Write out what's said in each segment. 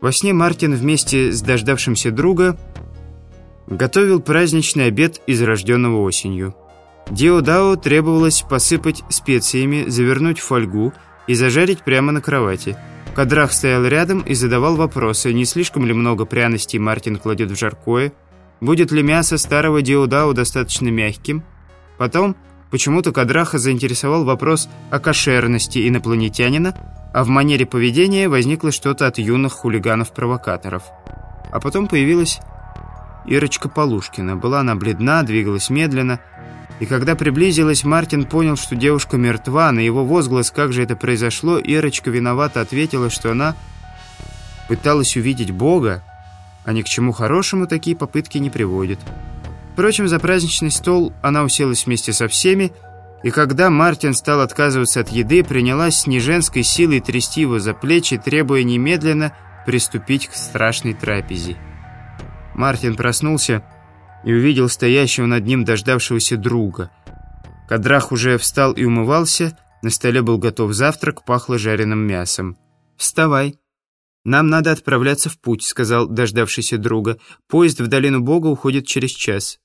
Во сне Мартин вместе с дождавшимся друга готовил праздничный обед из рожденного осенью. Диодао требовалось посыпать специями, завернуть в фольгу и зажарить прямо на кровати. Кадрах стоял рядом и задавал вопросы, не слишком ли много пряностей Мартин кладет в жаркое, будет ли мясо старого Диодао достаточно мягким. Потом почему-то Кадраха заинтересовал вопрос о кошерности инопланетянина, а в манере поведения возникло что-то от юных хулиганов-провокаторов. А потом появилась Ирочка Полушкина. Была она бледна, двигалась медленно, и когда приблизилась, Мартин понял, что девушка мертва. На его возглас, как же это произошло, Ирочка виновато ответила, что она пыталась увидеть Бога, а ни к чему хорошему такие попытки не приводят. Впрочем, за праздничный стол она уселась вместе со всеми, и когда Мартин стал отказываться от еды, принялась с неженской силой трясти его за плечи, требуя немедленно приступить к страшной трапезе. Мартин проснулся и увидел стоящего над ним дождавшегося друга. Кадрах уже встал и умывался, на столе был готов завтрак, пахло жареным мясом. «Вставай. Нам надо отправляться в путь», — сказал дождавшийся друга. «Поезд в долину Бога уходит через час».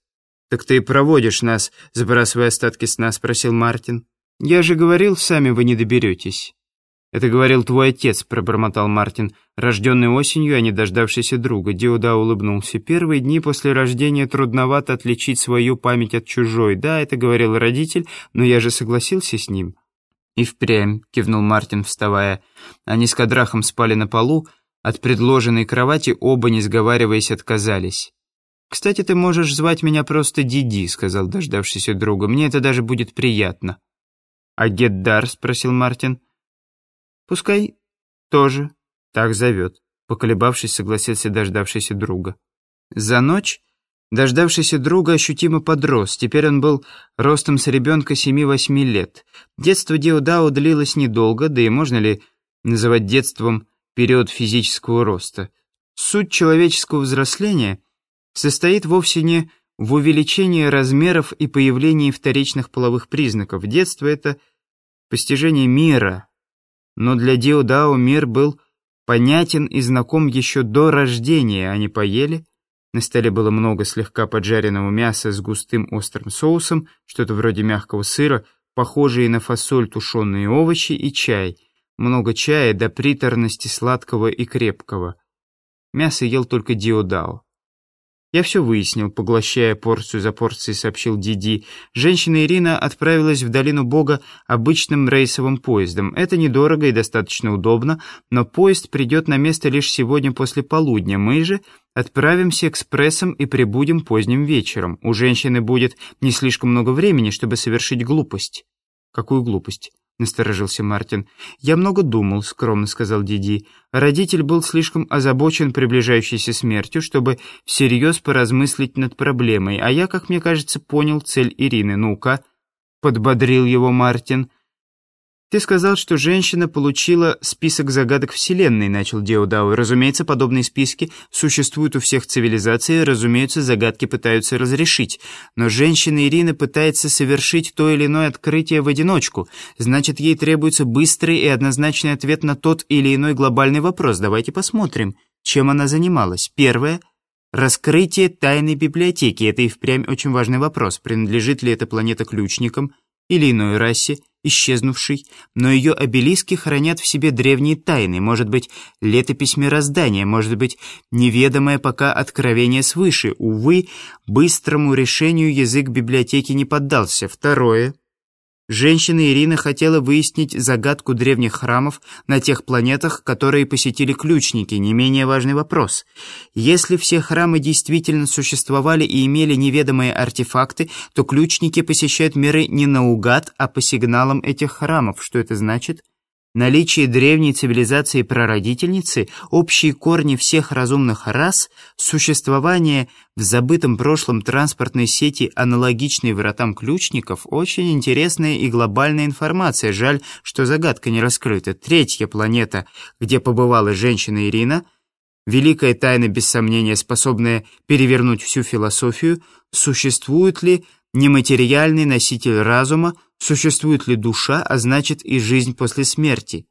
«Так ты и проводишь нас, сбрасывая остатки сна?» — спросил Мартин. «Я же говорил, сами вы не доберетесь». «Это говорил твой отец», — пробормотал Мартин, рожденный осенью, а не дождавшийся друга. Диуда улыбнулся. «Первые дни после рождения трудновато отличить свою память от чужой. Да, это говорил родитель, но я же согласился с ним». «И впрямь», — кивнул Мартин, вставая. Они с Кадрахом спали на полу, от предложенной кровати оба, не сговариваясь, отказались. «Кстати, ты можешь звать меня просто Диди», — сказал дождавшийся друга. «Мне это даже будет приятно». «А Геддар?» — спросил Мартин. «Пускай тоже так зовет», — поколебавшись, согласился дождавшийся друга. За ночь дождавшийся друга ощутимо подрос. Теперь он был ростом с ребенка семи-восьми лет. Детство Диодао длилось недолго, да и можно ли называть детством период физического роста. Суть человеческого взросления состоит вовсе не в увеличении размеров и появлении вторичных половых признаков. Детство — это постижение мира, но для Дио Дао мир был понятен и знаком еще до рождения. Они поели. На столе было много слегка поджаренного мяса с густым острым соусом, что-то вроде мягкого сыра, похожие на фасоль тушеные овощи и чай. Много чая до приторности сладкого и крепкого. Мясо ел только Дио Дао. «Я все выяснил», — поглощая порцию за порцией, сообщил Диди. «Женщина Ирина отправилась в долину Бога обычным рейсовым поездом. Это недорого и достаточно удобно, но поезд придет на место лишь сегодня после полудня. Мы же отправимся экспрессом и прибудем поздним вечером. У женщины будет не слишком много времени, чтобы совершить глупость». «Какую глупость?» — насторожился Мартин. «Я много думал», — скромно сказал Диди. «Родитель был слишком озабочен приближающейся смертью, чтобы всерьез поразмыслить над проблемой, а я, как мне кажется, понял цель Ирины. Ну-ка», — подбодрил его Мартин. «Ты сказал, что женщина получила список загадок Вселенной», — начал Деодау. «Разумеется, подобные списки существуют у всех цивилизаций, разумеется, загадки пытаются разрешить. Но женщина Ирина пытается совершить то или иное открытие в одиночку. Значит, ей требуется быстрый и однозначный ответ на тот или иной глобальный вопрос. Давайте посмотрим, чем она занималась. Первое — раскрытие тайной библиотеки. Это и впрямь очень важный вопрос. Принадлежит ли эта планета ключникам или иной расе, исчезнувшей, но ее обелиски хранят в себе древние тайны, может быть, летопись мироздания, может быть, неведомое пока откровение свыше. Увы, быстрому решению язык библиотеки не поддался. Второе. Женщина Ирина хотела выяснить загадку древних храмов на тех планетах, которые посетили ключники, не менее важный вопрос. Если все храмы действительно существовали и имели неведомые артефакты, то ключники посещают миры не наугад, а по сигналам этих храмов. Что это значит? Наличие древней цивилизации прародительницы, общие корни всех разумных рас, существование в забытом прошлом транспортной сети, аналогичной вратам ключников, очень интересная и глобальная информация. Жаль, что загадка не раскрыта. Третья планета, где побывала женщина Ирина, великая тайна, без сомнения, способная перевернуть всю философию, существует ли нематериальный носитель разума, существует ли душа, а значит и жизнь после смерти.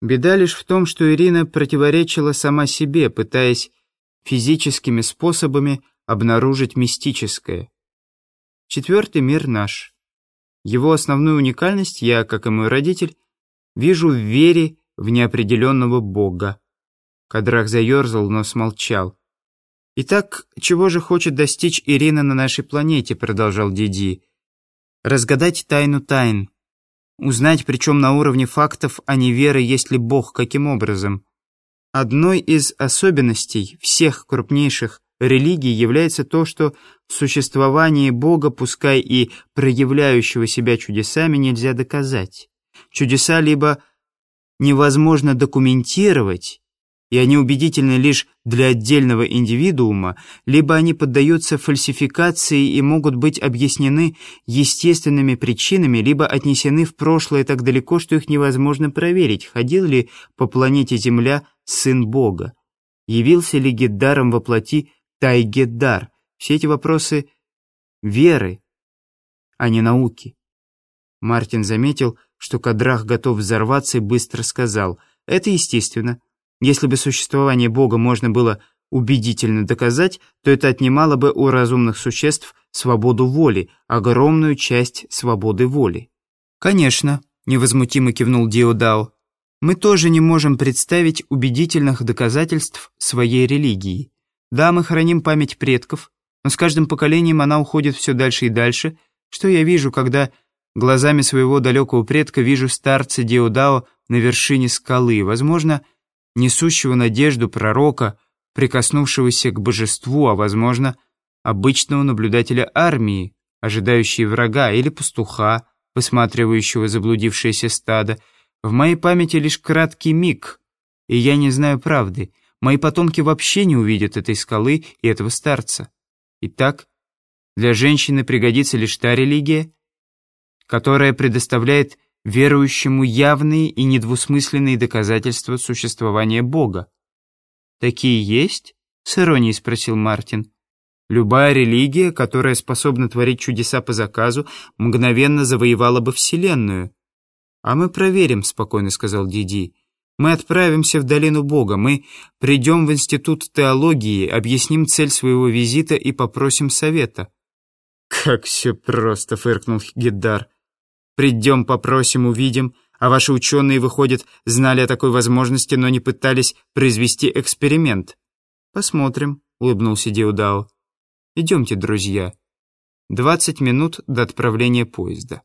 Беда лишь в том, что Ирина противоречила сама себе, пытаясь физическими способами обнаружить мистическое. Четвертый мир наш. Его основную уникальность я, как и мой родитель, вижу в вере в неопределенного Бога. Кадрах заерзал, но смолчал. «Итак, чего же хочет достичь Ирина на нашей планете?» продолжал Диди. «Разгадать тайну тайн. Узнать, причем на уровне фактов, а не веры, есть ли Бог, каким образом. Одной из особенностей всех крупнейших религий является то, что существование Бога, пускай и проявляющего себя чудесами, нельзя доказать. Чудеса либо невозможно документировать, и они убедительны лишь для отдельного индивидуума, либо они поддаются фальсификации и могут быть объяснены естественными причинами, либо отнесены в прошлое так далеко, что их невозможно проверить, ходил ли по планете Земля сын Бога, явился ли Геддаром во плоти Тайгеддар. Все эти вопросы веры, а не науки. Мартин заметил, что Кадрах готов взорваться и быстро сказал, «Это естественно. Если бы существование Бога можно было убедительно доказать, то это отнимало бы у разумных существ свободу воли, огромную часть свободы воли». «Конечно», — невозмутимо кивнул Диодао, «мы тоже не можем представить убедительных доказательств своей религии. Да, мы храним память предков, но с каждым поколением она уходит все дальше и дальше. Что я вижу, когда Глазами своего далекого предка вижу старца Диодао на вершине скалы, возможно, несущего надежду пророка, прикоснувшегося к божеству, а, возможно, обычного наблюдателя армии, ожидающей врага, или пастуха, высматривающего заблудившееся стадо. В моей памяти лишь краткий миг, и я не знаю правды. Мои потомки вообще не увидят этой скалы и этого старца. Итак, для женщины пригодится лишь та религия, которая предоставляет верующему явные и недвусмысленные доказательства существования Бога. «Такие есть?» — с иронией спросил Мартин. «Любая религия, которая способна творить чудеса по заказу, мгновенно завоевала бы Вселенную». «А мы проверим», — спокойно сказал Диди. «Мы отправимся в долину Бога, мы придем в Институт теологии, объясним цель своего визита и попросим совета». «Как все просто», — фыркнул Гиддар. Придем, попросим, увидим. А ваши ученые, выходят, знали о такой возможности, но не пытались произвести эксперимент. Посмотрим, улыбнулся Диудао. Идемте, друзья. Двадцать минут до отправления поезда.